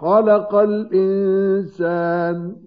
خَلَقَ الْإِنسَانَ.